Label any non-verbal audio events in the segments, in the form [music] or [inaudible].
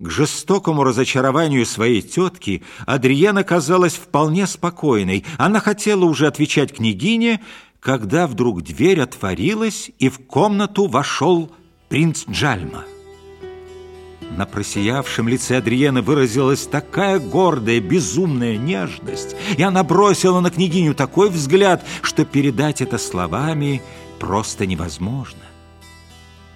К жестокому разочарованию своей тетки Адриена казалась вполне спокойной. Она хотела уже отвечать княгине, когда вдруг дверь отворилась, и в комнату вошел принц Джальма. На просиявшем лице Адриены выразилась такая гордая, безумная нежность, и она бросила на княгиню такой взгляд, что передать это словами просто невозможно.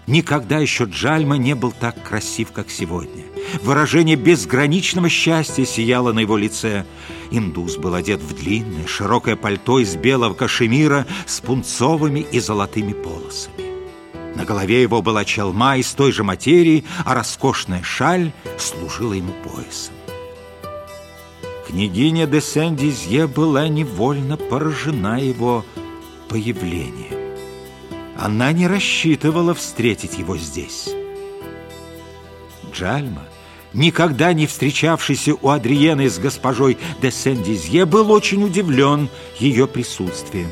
Никогда еще Джальма не был так красив, как сегодня. Выражение безграничного счастья сияло на его лице. Индус был одет в длинное, широкое пальто из белого кашемира с пунцовыми и золотыми полосами. На голове его была челма из той же материи, а роскошная шаль служила ему поясом. Княгиня де Сен-Дизье была невольно поражена его появлением. Она не рассчитывала встретить его здесь. Джальма, никогда не встречавшийся у Адриены с госпожой де Сен-Дизье, был очень удивлен ее присутствием.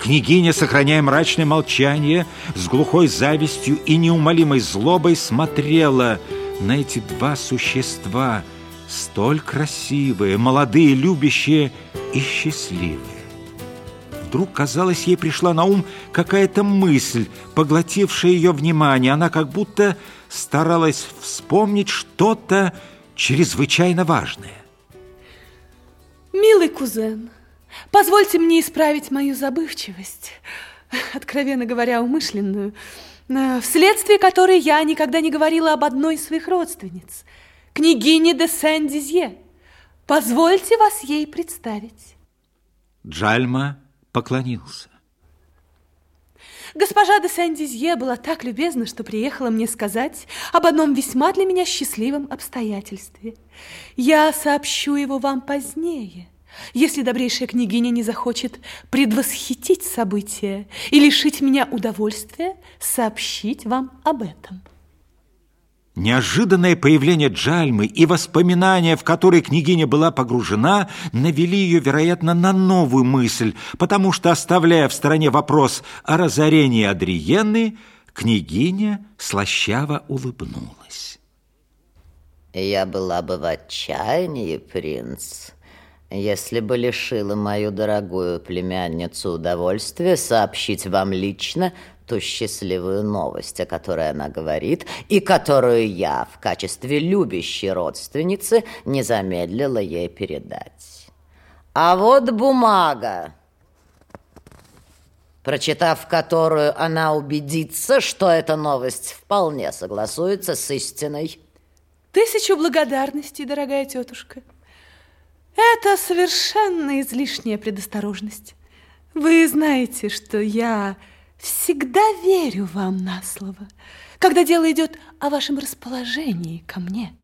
Княгиня, сохраняя мрачное молчание, с глухой завистью и неумолимой злобой смотрела на эти два существа, столь красивые, молодые, любящие и счастливые. Вдруг, казалось, ей пришла на ум какая-то мысль, поглотившая ее внимание. Она как будто старалась вспомнить что-то чрезвычайно важное. Милый кузен, Позвольте мне исправить мою забывчивость, [laughs] откровенно говоря, умышленную, э, вследствие которой я никогда не говорила об одной из своих родственниц, княгине де Сен-Дизье. Позвольте вас ей представить. Джальма поклонился. Госпожа де Сен-Дизье была так любезна, что приехала мне сказать об одном весьма для меня счастливом обстоятельстве. Я сообщу его вам позднее. Если добрейшая княгиня не захочет предвосхитить события и лишить меня удовольствия сообщить вам об этом. Неожиданное появление Джальмы и воспоминания, в которые княгиня была погружена, навели ее, вероятно, на новую мысль, потому что, оставляя в стороне вопрос о разорении Адриены, княгиня слащаво улыбнулась. «Я была бы в отчаянии, принц», если бы лишила мою дорогую племянницу удовольствия сообщить вам лично ту счастливую новость, о которой она говорит, и которую я в качестве любящей родственницы не замедлила ей передать. А вот бумага, прочитав которую она убедится, что эта новость вполне согласуется с истиной. Тысячу благодарностей, дорогая тетушка. Это совершенно излишняя предосторожность. Вы знаете, что я всегда верю вам на слово, когда дело идет о вашем расположении ко мне.